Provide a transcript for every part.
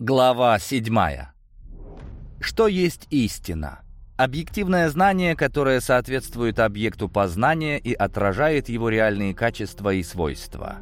Глава седьмая. Что есть истина? Объективное знание, которое соответствует объекту познания и отражает его реальные качества и свойства.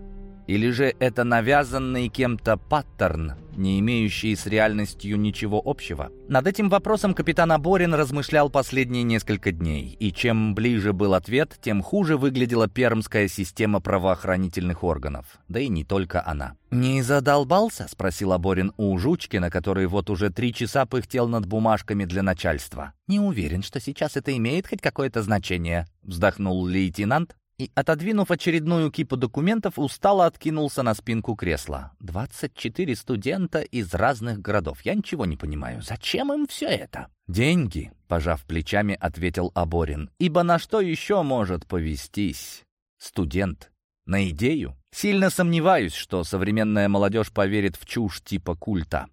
Или же это навязанный кем-то паттерн, не имеющий с реальностью ничего общего? Над этим вопросом капитан Аборин размышлял последние несколько дней, и чем ближе был ответ, тем хуже выглядела пермская система правоохранительных органов. Да и не только она. «Не задолбался?» — спросил Аборин у Жучкина, который вот уже три часа пыхтел над бумажками для начальства. «Не уверен, что сейчас это имеет хоть какое-то значение», — вздохнул лейтенант, и, отодвинув очередную кипу документов, устало откинулся на спинку кресла. «Двадцать четыре студента из разных городов. Я ничего не понимаю. Зачем им все это?» «Деньги», — пожав плечами, ответил Аборин. «Ибо на что еще может повестись студент? На идею? Сильно сомневаюсь, что современная молодежь поверит в чушь типа культа.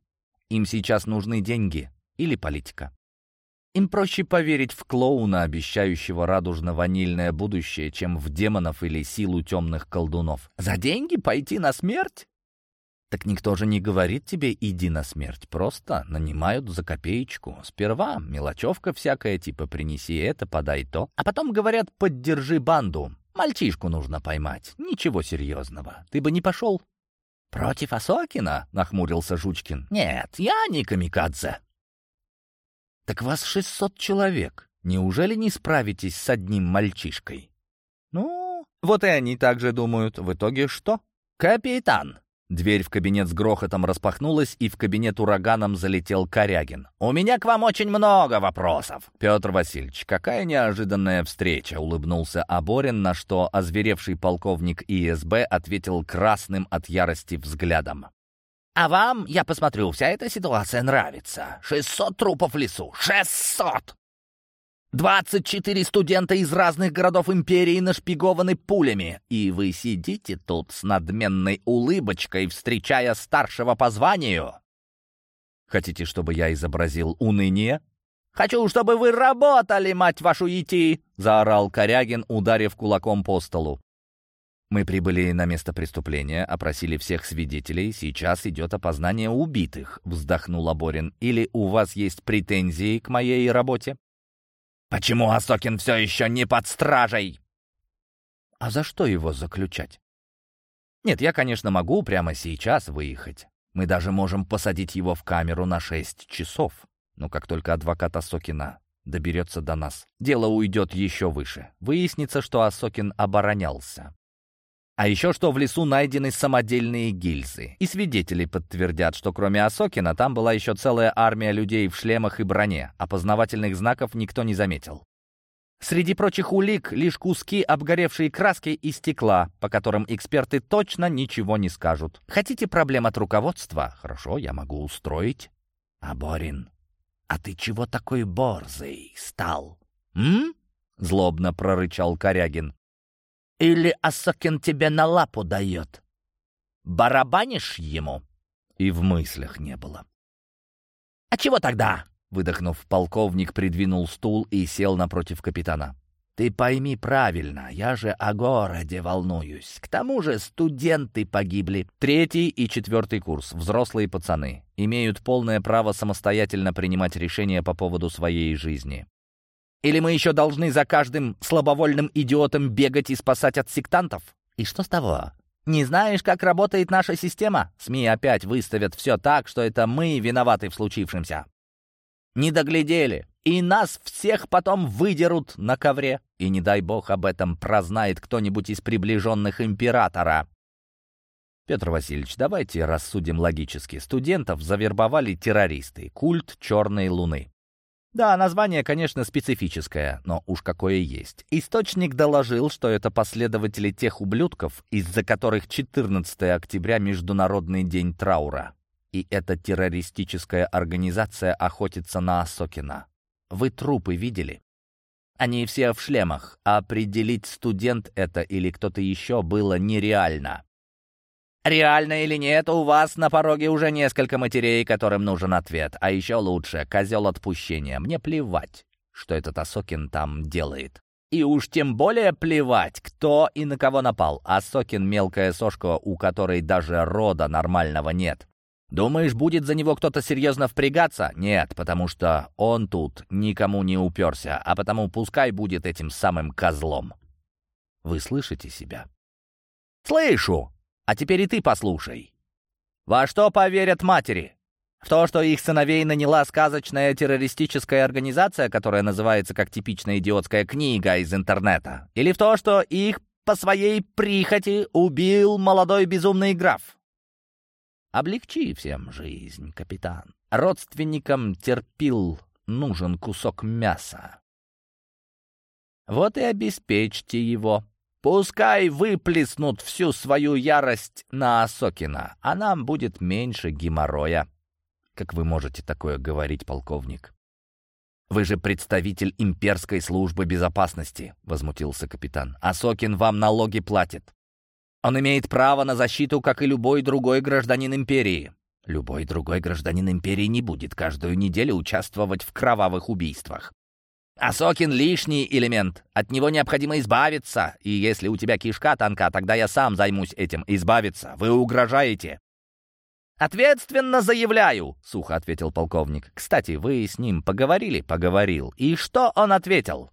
Им сейчас нужны деньги или политика. Им проще поверить в клоуна, обещающего радужно-ванильное будущее, чем в демонов или силу темных колдунов. За деньги пойти на смерть? Так никто же не говорит тебе «иди на смерть», просто нанимают за копеечку. Сперва мелочевка всякая, типа «принеси это, подай то», а потом говорят «поддержи банду». Мальчишку нужно поймать, ничего серьезного. Ты бы не пошел? «Против Осокина?» — нахмурился Жучкин. «Нет, я не камикадзе». «Так вас шестьсот человек. Неужели не справитесь с одним мальчишкой?» «Ну, вот и они также думают. В итоге что?» «Капитан!» Дверь в кабинет с грохотом распахнулась, и в кабинет ураганом залетел Корягин. «У меня к вам очень много вопросов!» «Петр Васильевич, какая неожиданная встреча!» — улыбнулся Аборин, на что озверевший полковник ИСБ ответил красным от ярости взглядом. А вам, я посмотрю, вся эта ситуация нравится. Шестьсот трупов в лесу. Шестьсот! Двадцать четыре студента из разных городов империи нашпигованы пулями. И вы сидите тут с надменной улыбочкой, встречая старшего по званию. Хотите, чтобы я изобразил уныние? «Хочу, чтобы вы работали, мать вашу, идти!» — заорал Корягин, ударив кулаком по столу. Мы прибыли на место преступления, опросили всех свидетелей. Сейчас идет опознание убитых», — вздохнул Аборин. «Или у вас есть претензии к моей работе?» «Почему Асокин все еще не под стражей?» «А за что его заключать?» «Нет, я, конечно, могу прямо сейчас выехать. Мы даже можем посадить его в камеру на шесть часов. Но как только адвокат Асокина доберется до нас, дело уйдет еще выше. Выяснится, что Асокин оборонялся. А еще что в лесу найдены самодельные гильзы. И свидетели подтвердят, что кроме Осокина там была еще целая армия людей в шлемах и броне. Опознавательных знаков никто не заметил. Среди прочих улик лишь куски обгоревшей краски и стекла, по которым эксперты точно ничего не скажут. Хотите проблем от руководства? Хорошо, я могу устроить. А Борин, а ты чего такой борзый стал? М? Злобно прорычал Корягин. Или Асокин тебе на лапу дает? Барабанишь ему?» И в мыслях не было. «А чего тогда?» Выдохнув, полковник придвинул стул и сел напротив капитана. «Ты пойми правильно, я же о городе волнуюсь. К тому же студенты погибли. Третий и четвертый курс, взрослые пацаны, имеют полное право самостоятельно принимать решения по поводу своей жизни. Или мы еще должны за каждым слабовольным идиотом бегать и спасать от сектантов? И что с того? Не знаешь, как работает наша система? СМИ опять выставят все так, что это мы виноваты в случившемся. Не доглядели, и нас всех потом выдерут на ковре. И не дай бог об этом прознает кто-нибудь из приближенных императора. Петр Васильевич, давайте рассудим логически. Студентов завербовали террористы, культ Черной Луны. Да, название, конечно, специфическое, но уж какое есть. Источник доложил, что это последователи тех ублюдков, из-за которых 14 октября — Международный день траура. И эта террористическая организация охотится на Осокина. Вы трупы видели? Они все в шлемах. Определить, студент это или кто-то еще, было нереально. Реально или нет, у вас на пороге уже несколько матерей, которым нужен ответ. А еще лучше, козел отпущения. Мне плевать, что этот Асокин там делает. И уж тем более плевать, кто и на кого напал. Асокин — мелкая сошка, у которой даже рода нормального нет. Думаешь, будет за него кто-то серьезно впрягаться? Нет, потому что он тут никому не уперся, а потому пускай будет этим самым козлом. Вы слышите себя? Слышу! А теперь и ты послушай. Во что поверят матери? В то, что их сыновей наняла сказочная террористическая организация, которая называется как типичная идиотская книга из интернета? Или в то, что их по своей прихоти убил молодой безумный граф? Облегчи всем жизнь, капитан. Родственникам терпил нужен кусок мяса. Вот и обеспечьте его. Пускай выплеснут всю свою ярость на Осокина, а нам будет меньше геморроя. Как вы можете такое говорить, полковник? «Вы же представитель имперской службы безопасности», — возмутился капитан. «Осокин вам налоги платит. Он имеет право на защиту, как и любой другой гражданин империи. Любой другой гражданин империи не будет каждую неделю участвовать в кровавых убийствах. А Сокин — лишний элемент. От него необходимо избавиться. И если у тебя кишка тонка, тогда я сам займусь этим. Избавиться. Вы угрожаете. «Ответственно заявляю», — сухо ответил полковник. «Кстати, вы с ним поговорили?» «Поговорил. И что он ответил?»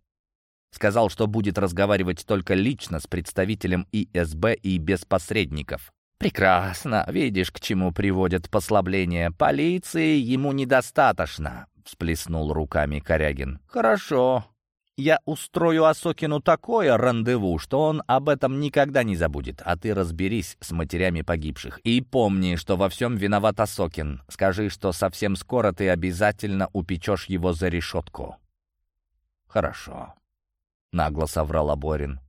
Сказал, что будет разговаривать только лично с представителем ИСБ и без посредников. «Прекрасно. Видишь, к чему приводят послабления. Полиции ему недостаточно», — всплеснул руками Корягин. «Хорошо. Я устрою Осокину такое рандеву, что он об этом никогда не забудет. А ты разберись с матерями погибших. И помни, что во всем виноват Осокин. Скажи, что совсем скоро ты обязательно упечешь его за решетку». «Хорошо», — нагло соврал Аборин.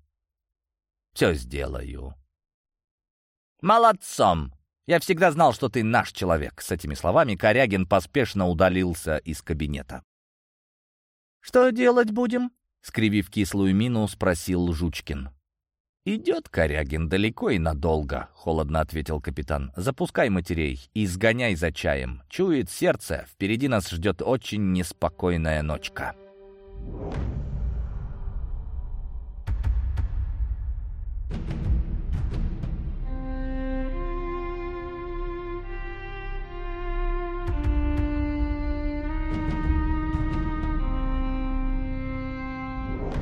«Все сделаю». «Молодцом! Я всегда знал, что ты наш человек!» С этими словами Корягин поспешно удалился из кабинета. «Что делать будем?» — скривив кислую мину, спросил Жучкин. «Идет Корягин далеко и надолго», — холодно ответил капитан. «Запускай матерей и сгоняй за чаем. Чует сердце, впереди нас ждет очень неспокойная ночка».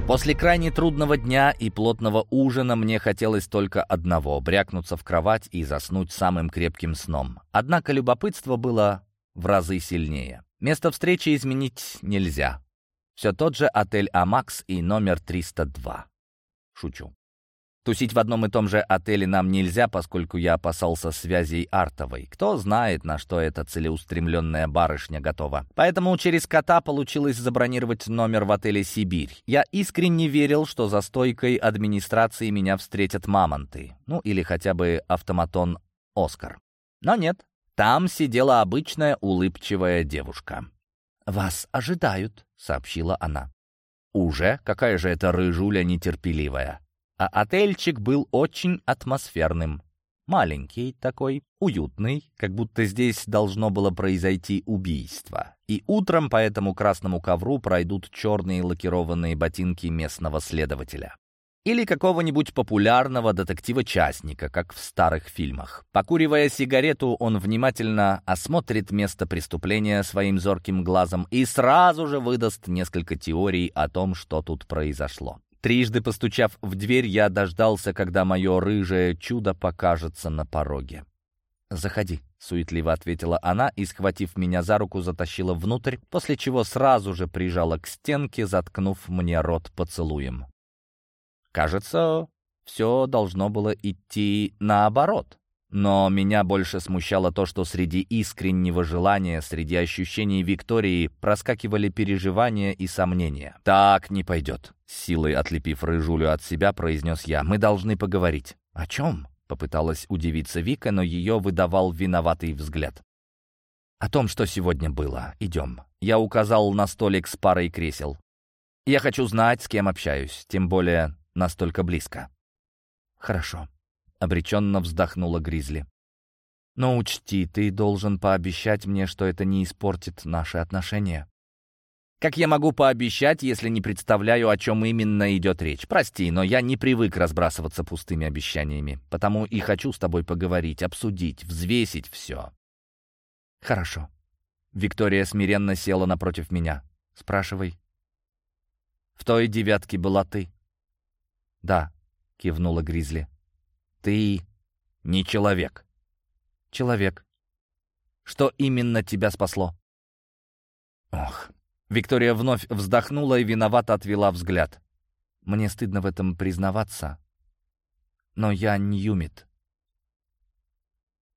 После крайне трудного дня и плотного ужина мне хотелось только одного — брякнуться в кровать и заснуть самым крепким сном. Однако любопытство было в разы сильнее. Место встречи изменить нельзя. Все тот же отель «Амакс» и номер 302. Шучу. Тусить в одном и том же отеле нам нельзя, поскольку я опасался связей Артовой. Кто знает, на что эта целеустремленная барышня готова. Поэтому через кота получилось забронировать номер в отеле «Сибирь». Я искренне верил, что за стойкой администрации меня встретят мамонты. Ну, или хотя бы автоматон «Оскар». Но нет, там сидела обычная улыбчивая девушка. «Вас ожидают», — сообщила она. «Уже? Какая же это рыжуля нетерпеливая!» А отельчик был очень атмосферным. Маленький такой, уютный, как будто здесь должно было произойти убийство. И утром по этому красному ковру пройдут черные лакированные ботинки местного следователя. Или какого-нибудь популярного детектива-частника, как в старых фильмах. Покуривая сигарету, он внимательно осмотрит место преступления своим зорким глазом и сразу же выдаст несколько теорий о том, что тут произошло. Трижды постучав в дверь, я дождался, когда мое рыжее чудо покажется на пороге. «Заходи», — суетливо ответила она и, схватив меня за руку, затащила внутрь, после чего сразу же прижала к стенке, заткнув мне рот поцелуем. Кажется, все должно было идти наоборот. Но меня больше смущало то, что среди искреннего желания, среди ощущений Виктории проскакивали переживания и сомнения. «Так не пойдет», — силой отлепив рыжулю от себя, произнес я. «Мы должны поговорить». «О чем?» — попыталась удивиться Вика, но ее выдавал виноватый взгляд. «О том, что сегодня было. Идем». Я указал на столик с парой кресел. «Я хочу знать, с кем общаюсь, тем более настолько близко». «Хорошо», — обреченно вздохнула Гризли. «Но учти, ты должен пообещать мне, что это не испортит наши отношения». «Как я могу пообещать, если не представляю, о чем именно идет речь? Прости, но я не привык разбрасываться пустыми обещаниями, потому и хочу с тобой поговорить, обсудить, взвесить все». Хорошо. Виктория смиренно села напротив меня. Спрашивай. В той девятке была ты? Да, кивнула Гризли. Ты не человек. Человек. Что именно тебя спасло? Ох. Виктория вновь вздохнула и виновато отвела взгляд. Мне стыдно в этом признаваться, но я Ньюмит.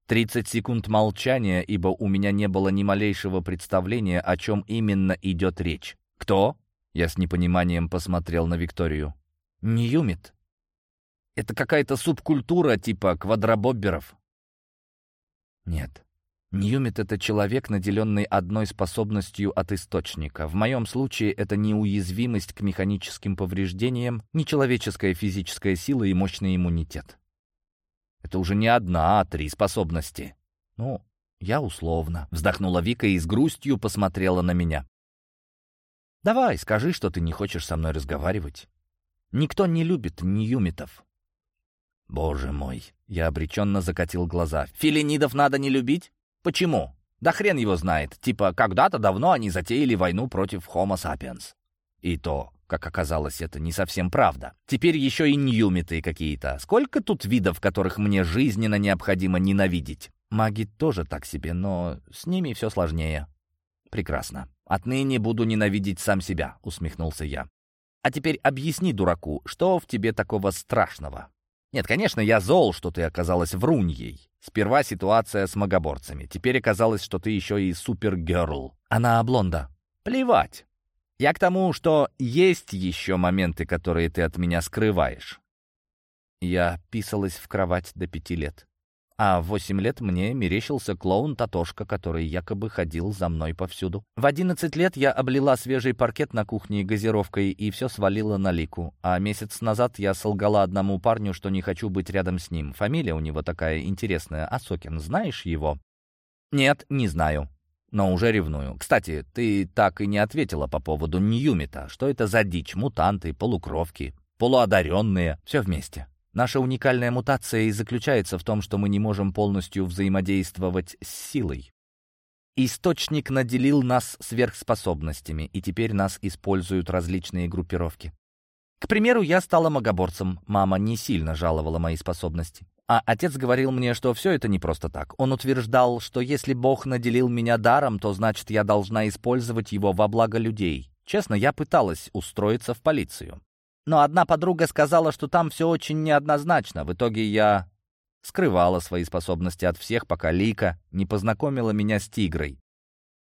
Тридцать секунд молчания, ибо у меня не было ни малейшего представления, о чем именно идет речь. «Кто?» — я с непониманием посмотрел на Викторию. «Ньюмит. Это какая-то субкультура типа квадробобберов». «Нет. Ньюмит — это человек, наделенный одной способностью от источника. В моем случае это неуязвимость к механическим повреждениям, нечеловеческая физическая сила и мощный иммунитет. Это уже не одна, а три способности. Ну, я условно. Вздохнула Вика и с грустью посмотрела на меня. «Давай, скажи, что ты не хочешь со мной разговаривать. Никто не любит Ньюмитов». «Боже мой!» — я обреченно закатил глаза. «Филинидов надо не любить?» Почему? Да хрен его знает. Типа, когда-то давно они затеяли войну против Homo sapiens. И то, как оказалось, это не совсем правда. Теперь еще и ньюмиты какие-то. Сколько тут видов, которых мне жизненно необходимо ненавидеть? Маги тоже так себе, но с ними все сложнее. Прекрасно. Отныне буду ненавидеть сам себя, усмехнулся я. А теперь объясни дураку, что в тебе такого страшного? Нет, конечно, я зол, что ты оказалась вруньей. Сперва ситуация с магоборцами. Теперь оказалось, что ты еще и супергерл. Она облонда. Плевать. Я к тому, что есть еще моменты, которые ты от меня скрываешь. Я писалась в кровать до пяти лет. А в восемь лет мне мерещился клоун Татошка, который якобы ходил за мной повсюду. В одиннадцать лет я облила свежий паркет на кухне газировкой и все свалила на лику. А месяц назад я солгала одному парню, что не хочу быть рядом с ним. Фамилия у него такая интересная. Асокин, знаешь его? Нет, не знаю. Но уже ревную. Кстати, ты так и не ответила по поводу Ньюмита. Что это за дичь? Мутанты, полукровки, полуодаренные. Все вместе. Наша уникальная мутация и заключается в том, что мы не можем полностью взаимодействовать с силой. Источник наделил нас сверхспособностями, и теперь нас используют различные группировки. К примеру, я стала магоборцем, мама не сильно жаловала мои способности. А отец говорил мне, что все это не просто так. Он утверждал, что если Бог наделил меня даром, то значит я должна использовать его во благо людей. Честно, я пыталась устроиться в полицию. Но одна подруга сказала, что там все очень неоднозначно. В итоге я скрывала свои способности от всех, пока Лика не познакомила меня с Тигрой.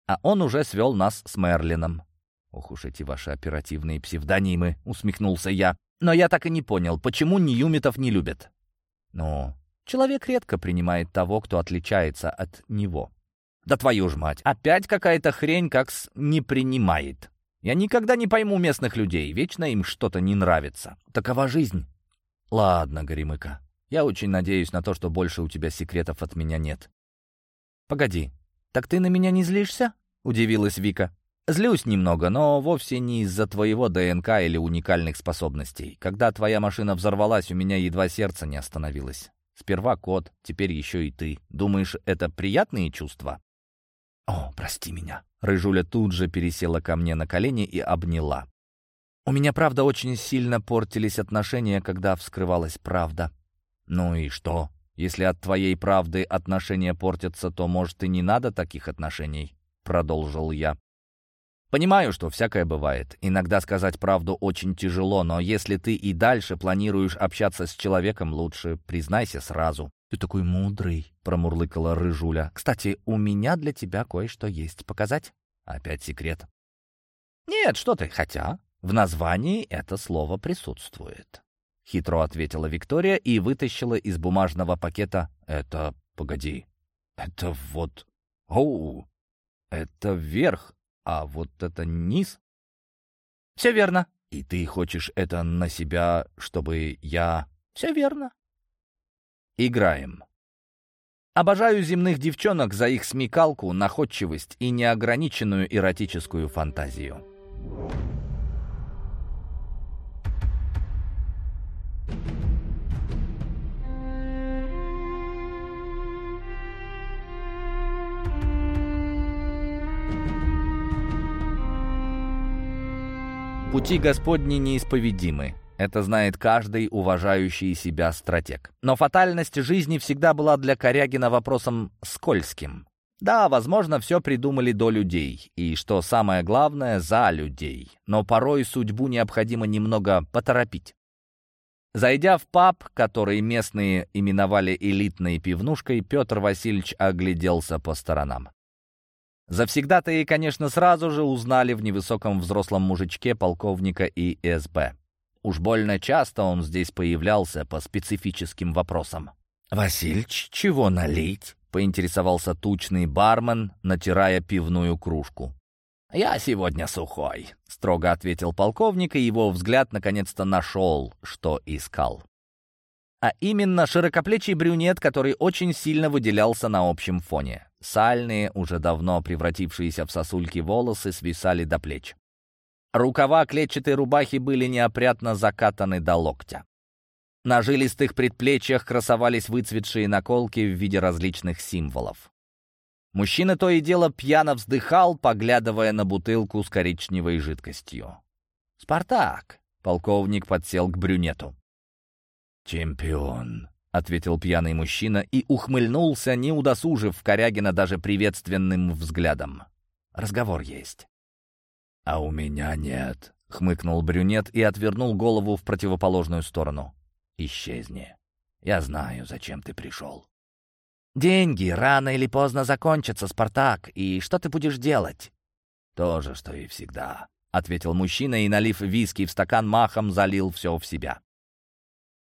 А он уже свел нас с Мерлином. «Ох уж эти ваши оперативные псевдонимы», — усмехнулся я. «Но я так и не понял, почему Ньюмитов не любят?» «Ну, человек редко принимает того, кто отличается от него». «Да твою ж мать! Опять какая-то хрень как с «не принимает». Я никогда не пойму местных людей, вечно им что-то не нравится. Такова жизнь. Ладно, Горемыка, я очень надеюсь на то, что больше у тебя секретов от меня нет. Погоди, так ты на меня не злишься? Удивилась Вика. Злюсь немного, но вовсе не из-за твоего ДНК или уникальных способностей. Когда твоя машина взорвалась, у меня едва сердце не остановилось. Сперва кот, теперь еще и ты. Думаешь, это приятные чувства? «О, прости меня». Рыжуля тут же пересела ко мне на колени и обняла. У меня, правда, очень сильно портились отношения, когда вскрывалась правда. Ну и что? Если от твоей правды отношения портятся, то, может, и не надо таких отношений, продолжил я. Понимаю, что всякое бывает. Иногда сказать правду очень тяжело, но если ты и дальше планируешь общаться с человеком, лучше признайся сразу. «Ты такой мудрый», — промурлыкала Рыжуля. «Кстати, у меня для тебя кое-что есть. Показать?» Опять секрет. «Нет, что ты, хотя в названии это слово присутствует». Хитро ответила Виктория и вытащила из бумажного пакета «Это... погоди... это вот... оу... это вверх, а вот это низ?» «Все верно». «И ты хочешь это на себя, чтобы я...» «Все верно». Играем. Обожаю земных девчонок за их смекалку, находчивость и неограниченную эротическую фантазию. Пути Господни неисповедимы, это знает каждый уважающий себя стратег. Но фатальность жизни всегда была для Корягина вопросом скользким. Да, возможно, все придумали до людей, и, что самое главное, за людей. Но порой судьбу необходимо немного поторопить. Зайдя в паб, который местные именовали элитной пивнушкой, Петр Васильевич огляделся по сторонам. Завсегда-то и, конечно, сразу же узнали в невысоком взрослом мужичке полковника ИСБ. Уж больно часто он здесь появлялся по специфическим вопросам. «Васильич, чего налить?» — поинтересовался тучный бармен, натирая пивную кружку. «Я сегодня сухой», — строго ответил полковник, и его взгляд наконец-то нашел, что искал. А именно широкоплечий брюнет, который очень сильно выделялся на общем фоне. Сальные, уже давно превратившиеся в сосульки волосы, свисали до плеч. Рукава клетчатой рубахи были неопрятно закатаны до локтя. На жилистых предплечьях красовались выцветшие наколки в виде различных символов. Мужчина то и дело пьяно вздыхал, поглядывая на бутылку с коричневой жидкостью. «Спартак!» — полковник подсел к брюнету. «Чемпион!» — ответил пьяный мужчина и ухмыльнулся, не удосужив Корягина даже приветственным взглядом. «Разговор есть». «А у меня нет», — хмыкнул брюнет и отвернул голову в противоположную сторону. «Исчезни. Я знаю, зачем ты пришел». «Деньги рано или поздно закончатся, Спартак, и что ты будешь делать?» «То же, что и всегда», — ответил мужчина и, налив виски в стакан, махом залил все в себя.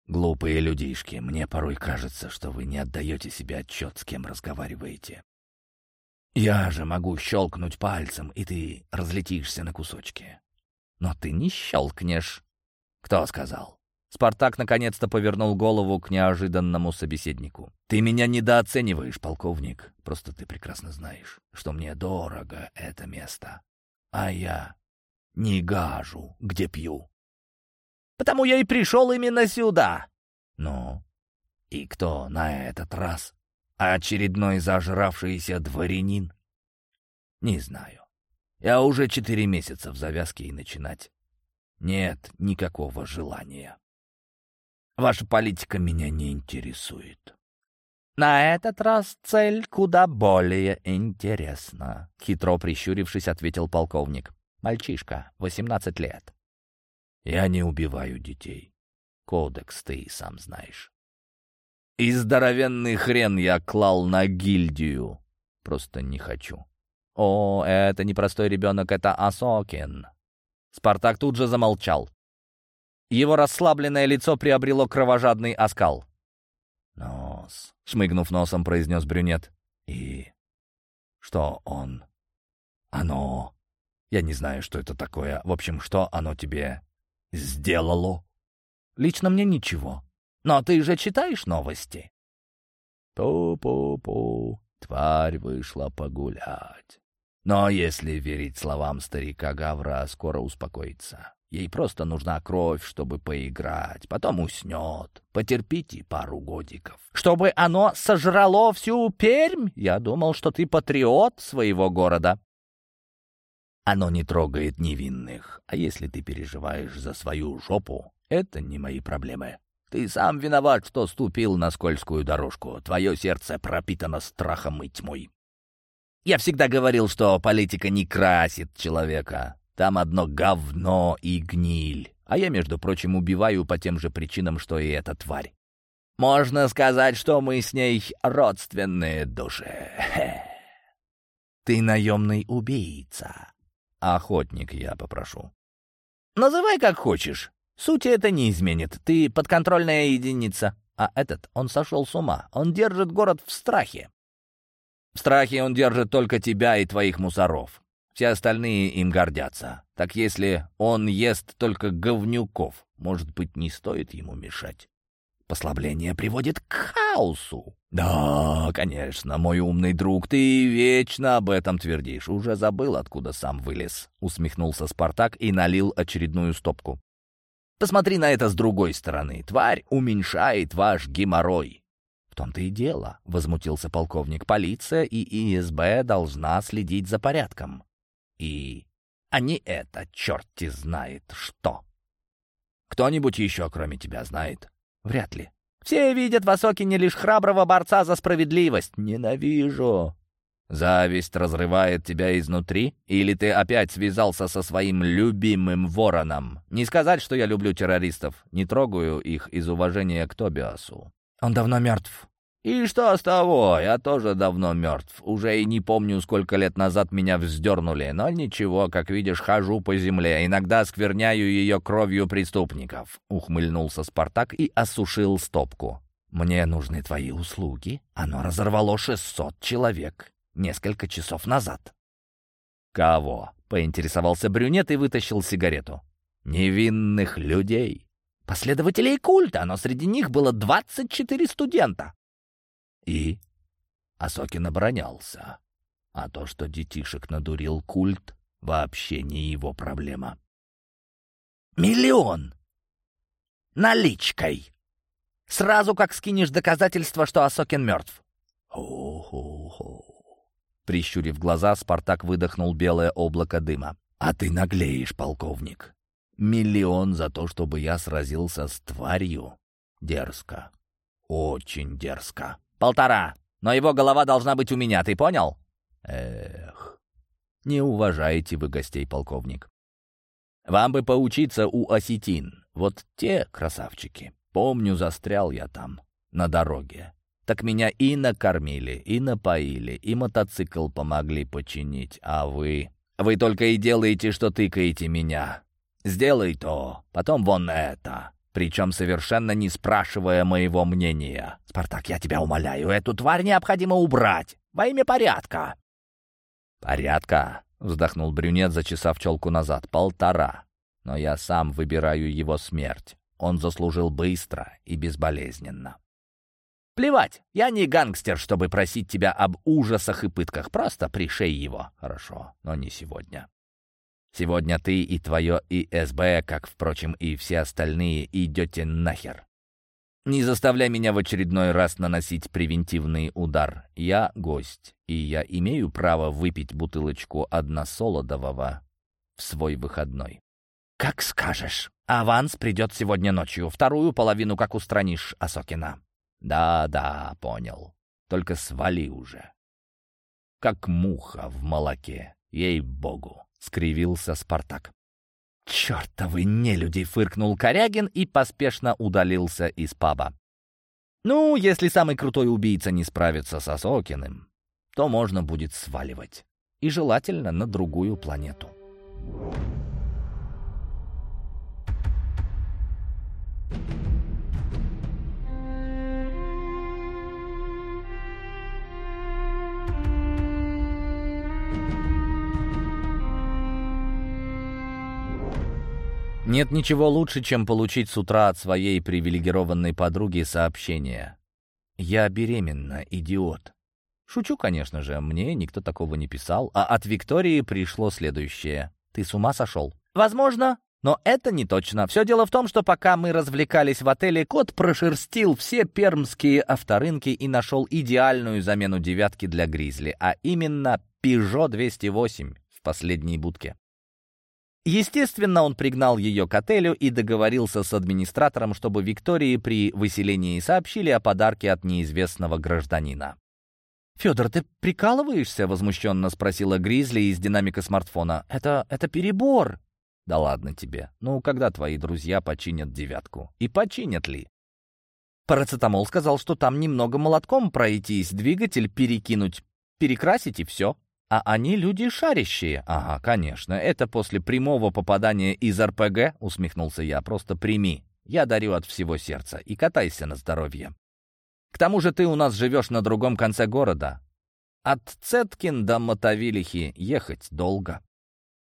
«Глупые людишки, мне порой кажется, что вы не отдаете себе отчет, с кем разговариваете. Я же могу щелкнуть пальцем, и ты разлетишься на кусочки. Но ты не щелкнешь. Кто сказал? Спартак наконец-то повернул голову к неожиданному собеседнику. «Ты меня недооцениваешь, полковник. Просто ты прекрасно знаешь, что мне дорого это место. А я не гажу, где пью. Потому я и пришел именно сюда». «Ну, и кто на этот раз?» А очередной зажравшийся дворянин? Не знаю. Я уже четыре месяца в завязке и начинать. Нет никакого желания. Ваша политика меня не интересует. «На этот раз цель куда более интересна», — хитро прищурившись, ответил полковник. «Мальчишка, восемнадцать лет». «Я не убиваю детей. Кодекс ты и сам знаешь». И здоровенный хрен я клал на гильдию. Просто не хочу. О, это не простой ребенок, это Асокин. Спартак тут же замолчал. Его расслабленное лицо приобрело кровожадный оскал. «Нос», — шмыгнув носом, произнес брюнет. «И что он? Оно? Я не знаю, что это такое. В общем, что оно тебе сделало?» «Лично мне ничего. Но ты же читаешь новости?» «Пу-пу-пу, тварь вышла погулять. Но если верить словам старика Гавра, скоро успокоится. Ей просто нужна кровь, чтобы поиграть, потом уснет. Потерпите пару годиков. Чтобы оно сожрало всю Пермь? Я думал, что ты патриот своего города. Оно не трогает невинных. А если ты переживаешь за свою жопу, это не мои проблемы. Ты сам виноват, что ступил на скользкую дорожку. Твое сердце пропитано страхом и тьмой. Я всегда говорил, что политика не красит человека. Там одно говно и гниль. А я, между прочим, убиваю по тем же причинам, что и эта тварь. Можно сказать, что мы с ней родственные души. Ты наемный убийца. Охотник я попрошу. Называй как хочешь. Сути это не изменит. Ты подконтрольная единица. А этот, он сошел с ума. Он держит город в страхе. В страхе он держит только тебя и твоих мусоров. Все остальные им гордятся. Так если он ест только говнюков, может быть, не стоит ему мешать? Послабление приводит к хаосу. Да, конечно, мой умный друг, ты вечно об этом твердишь. Уже забыл, откуда сам вылез. Усмехнулся Спартак и налил очередную стопку. Посмотри на это с другой стороны. Тварь уменьшает ваш геморрой. В том-то и дело, — возмутился полковник. Полиция и ИСБ должна следить за порядком. И не это, черти знает что. Кто-нибудь еще, кроме тебя, знает? Вряд ли. Все видят в Осокине лишь храброго борца за справедливость. Ненавижу. Зависть разрывает тебя изнутри? Или ты опять связался со своим любимым вороном? Не сказать, что я люблю террористов. Не трогаю их из уважения к Тобиасу. Он давно мертв. И что с того? Я тоже давно мертв. Уже и не помню, сколько лет назад меня вздернули. Но ничего, как видишь, хожу по земле. Иногда скверняю ее кровью преступников. Ухмыльнулся Спартак и осушил стопку. «Мне нужны твои услуги. Оно разорвало шестьсот человек несколько часов назад». «Кого?» — поинтересовался брюнет и вытащил сигарету. «Невинных людей. Последователей культа, но среди них было 24 студента». «И?» Асокин оборонялся. А то, что детишек надурил культ, вообще не его проблема. «Миллион! Наличкой! Сразу как скинешь доказательства, что Асокин мертв!» «Хо-хо-хо!» Прищурив глаза, Спартак выдохнул белое облако дыма. «А ты наглеешь, полковник. Миллион за то, чтобы я сразился с тварью. Дерзко. Очень дерзко. Полтора. Но его голова должна быть у меня, ты понял?» «Эх, не уважаете вы гостей, полковник. Вам бы поучиться у осетин. Вот те красавчики. Помню, застрял я там, на дороге. Так меня и накормили, и напоили, и мотоцикл помогли починить. А вы... Вы только и делаете, что тыкаете меня. Сделай то, потом вон это. Причем совершенно не спрашивая моего мнения. «Спартак, я тебя умоляю, эту тварь необходимо убрать. Во имя порядка». «Порядка?» — вздохнул брюнет, зачесав челку назад. «Полтора. Но я сам выбираю его смерть. Он заслужил быстро и безболезненно». Плевать, я не гангстер, чтобы просить тебя об ужасах и пытках. Просто пришей его. Хорошо, но не сегодня. Сегодня ты и твое ИСБ, как, впрочем, и все остальные, идете нахер. Не заставляй меня в очередной раз наносить превентивный удар. Я гость, и я имею право выпить бутылочку односолодового в свой выходной. Как скажешь. Аванс придет сегодня ночью. Вторую половину как устранишь Асокина. Да-да, понял. Только свали уже. Как муха в молоке, ей-богу, скривился Спартак. «Чертовы нелюди!» — фыркнул Корягин и поспешно удалился из паба. «Ну, если самый крутой убийца не справится с Осокиным, то можно будет сваливать. И желательно на другую планету». Нет ничего лучше, чем получить с утра от своей привилегированной подруги сообщение. «Я беременна, идиот». Шучу, конечно же, мне никто такого не писал, а от Виктории пришло следующее. «Ты с ума сошел?» «Возможно, но это не точно. Все дело в том, что пока мы развлекались в отеле, кот прошерстил все пермские авторынки и нашел идеальную замену девятки для Гризли, а именно Peugeot 208 в последней будке. Естественно, он пригнал ее к отелю и договорился с администратором, чтобы Виктории при выселении сообщили о подарке от неизвестного гражданина. «Федор, ты прикалываешься?» — возмущенно спросила Гризли из динамика смартфона. «Это... это перебор!» «Да ладно тебе. Ну, когда твои друзья починят девятку? И починят ли?» Парацетамол сказал, что там немного молотком пройтись, двигатель перекинуть, перекрасить и все. А они люди шарящие. Ага, конечно. Это после прямого попадания из РПГ, усмехнулся я. Просто прими. Я дарю от всего сердца. И катайся на здоровье. К тому же ты у нас живешь на другом конце города. От Цеткин до Мотовилихи ехать долго.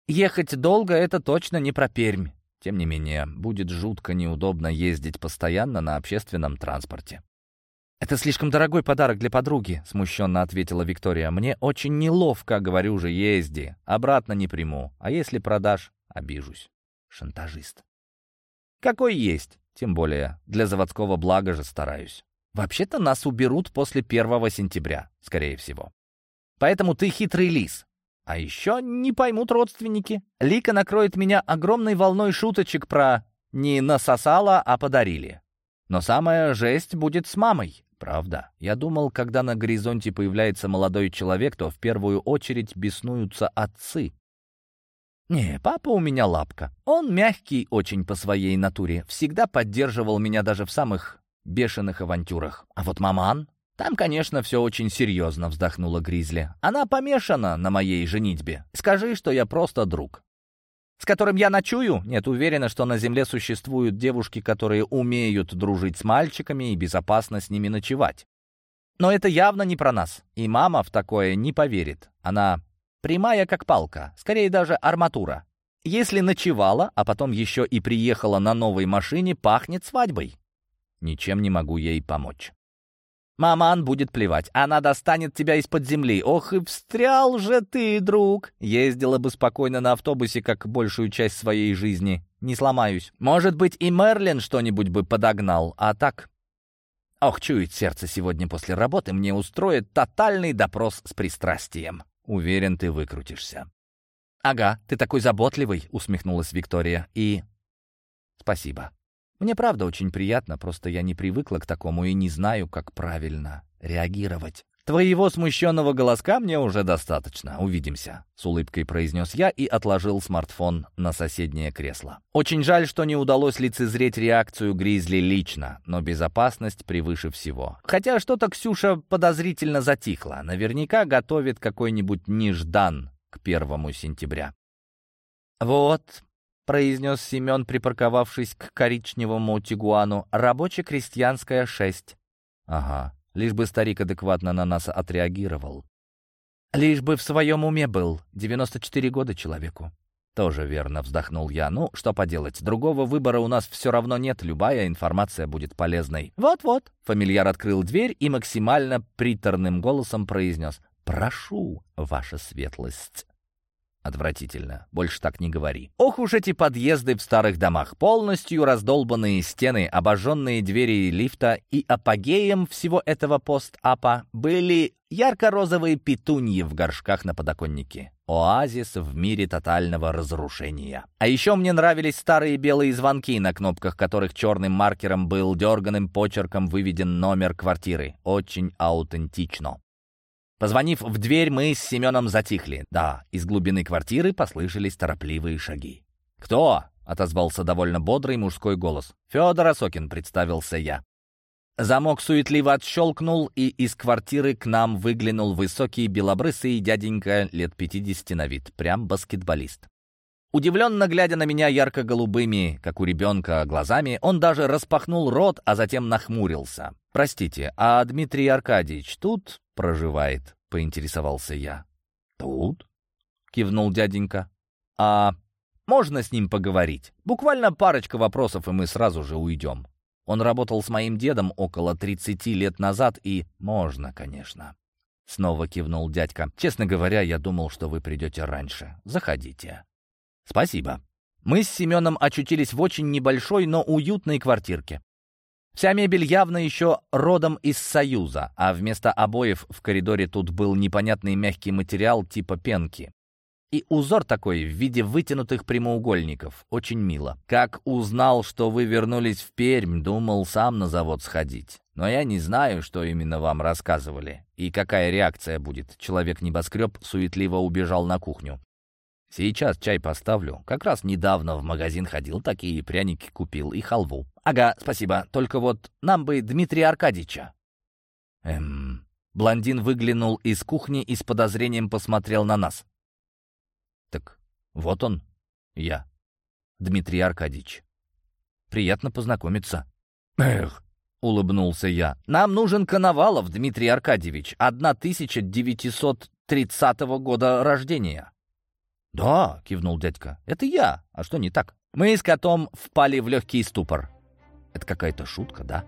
Ехать долго — это точно не про Пермь. Тем не менее, будет жутко неудобно ездить постоянно на общественном транспорте. «Это слишком дорогой подарок для подруги», — смущенно ответила Виктория. «Мне очень неловко, говорю же, езди. Обратно не приму. А если продашь, обижусь». Шантажист. «Какой есть. Тем более, для заводского блага же стараюсь. Вообще-то нас уберут после первого сентября, скорее всего. Поэтому ты хитрый лис. А еще не поймут родственники. Лика накроет меня огромной волной шуточек про «не насосала, а подарили». Но самая жесть будет с мамой. Правда. Я думал, когда на горизонте появляется молодой человек, то в первую очередь беснуются отцы. Не, папа у меня лапка. Он мягкий очень по своей натуре. Всегда поддерживал меня даже в самых бешеных авантюрах. А вот маман... Там, конечно, все очень серьезно, вздохнула Гризли. Она помешана на моей женитьбе. Скажи, что я просто друг. С которым я ночую? Нет, уверена, что на Земле существуют девушки, которые умеют дружить с мальчиками и безопасно с ними ночевать. Но это явно не про нас, и мама в такое не поверит. Она прямая как палка, скорее даже арматура. Если ночевала, а потом еще и приехала на новой машине, пахнет свадьбой. Ничем не могу ей помочь. Маман будет плевать. Она достанет тебя из-под земли. Ох, и встрял же ты, друг. Ездила бы спокойно на автобусе, как большую часть своей жизни. Не сломаюсь. Может быть, и Мерлин что-нибудь бы подогнал, а так... Ох, чует сердце сегодня после работы, мне устроит тотальный допрос с пристрастием. Уверен, ты выкрутишься. «Ага, ты такой заботливый», — усмехнулась Виктория. «И...» «Спасибо». Мне правда очень приятно, просто я не привыкла к такому и не знаю, как правильно реагировать. «Твоего смущенного голоска мне уже достаточно. Увидимся», — с улыбкой произнес я и отложил смартфон на соседнее кресло. Очень жаль, что не удалось лицезреть реакцию Гризли лично, но безопасность превыше всего. Хотя что-то Ксюша подозрительно затихла. Наверняка готовит какой-нибудь неждан к первому сентября. «Вот, произнес Семен, припарковавшись к коричневому тигуану. «Рабоче-крестьянская шесть». «Ага, лишь бы старик адекватно на нас отреагировал». «Лишь бы в своем уме был. 94 года человеку». «Тоже верно», — вздохнул я. «Ну, что поделать, другого выбора у нас все равно нет, любая информация будет полезной». «Вот-вот», — фамильяр открыл дверь и максимально приторным голосом произнес. «Прошу, ваша светлость». Отвратительно. Больше так не говори. Ох уж эти подъезды в старых домах. Полностью раздолбанные стены, обожженные двери лифта и апогеем всего этого пост-апа были ярко-розовые петуньи в горшках на подоконнике. Оазис в мире тотального разрушения. А еще мне нравились старые белые звонки, на кнопках которых черным маркером был дерганым почерком выведен номер квартиры. Очень аутентично. Позвонив в дверь, мы с Семеном затихли. Да, из глубины квартиры послышались торопливые шаги. «Кто?» — отозвался довольно бодрый мужской голос. «Федор Осокин», — представился я. Замок суетливо отщелкнул, и из квартиры к нам выглянул высокий белобрысый дяденька лет пятидесяти на вид, прям баскетболист. Удивленно глядя на меня ярко-голубыми, как у ребенка, глазами, он даже распахнул рот, а затем нахмурился. «Простите, а Дмитрий Аркадьевич тут проживает?» — поинтересовался я. «Тут?» — кивнул дяденька. «А можно с ним поговорить? Буквально парочка вопросов, и мы сразу же уйдем. Он работал с моим дедом около 30 лет назад, и можно, конечно». Снова кивнул дядька. «Честно говоря, я думал, что вы придете раньше. Заходите». «Спасибо». Мы с Семеном очутились в очень небольшой, но уютной квартирке. Вся мебель явно еще родом из Союза, а вместо обоев в коридоре тут был непонятный мягкий материал типа пенки. И узор такой в виде вытянутых прямоугольников. Очень мило. Как узнал, что вы вернулись в Пермь, думал сам на завод сходить. Но я не знаю, что именно вам рассказывали. И какая реакция будет. Человек-небоскреб суетливо убежал на кухню. Сейчас чай поставлю. Как раз недавно в магазин ходил, такие пряники купил и халву. Ага, спасибо. Только вот нам бы Дмитрия Аркадьевича. Эм... Блондин выглянул из кухни и с подозрением посмотрел на нас. Так вот он, я, Дмитрий Аркадьевич. Приятно познакомиться. Эх, улыбнулся я. Нам нужен Коновалов Дмитрий Аркадьевич, 1930 года рождения. «Да», — кивнул дядька, — «это я. А что не так?» Мы с котом впали в легкий ступор. Это какая-то шутка, да?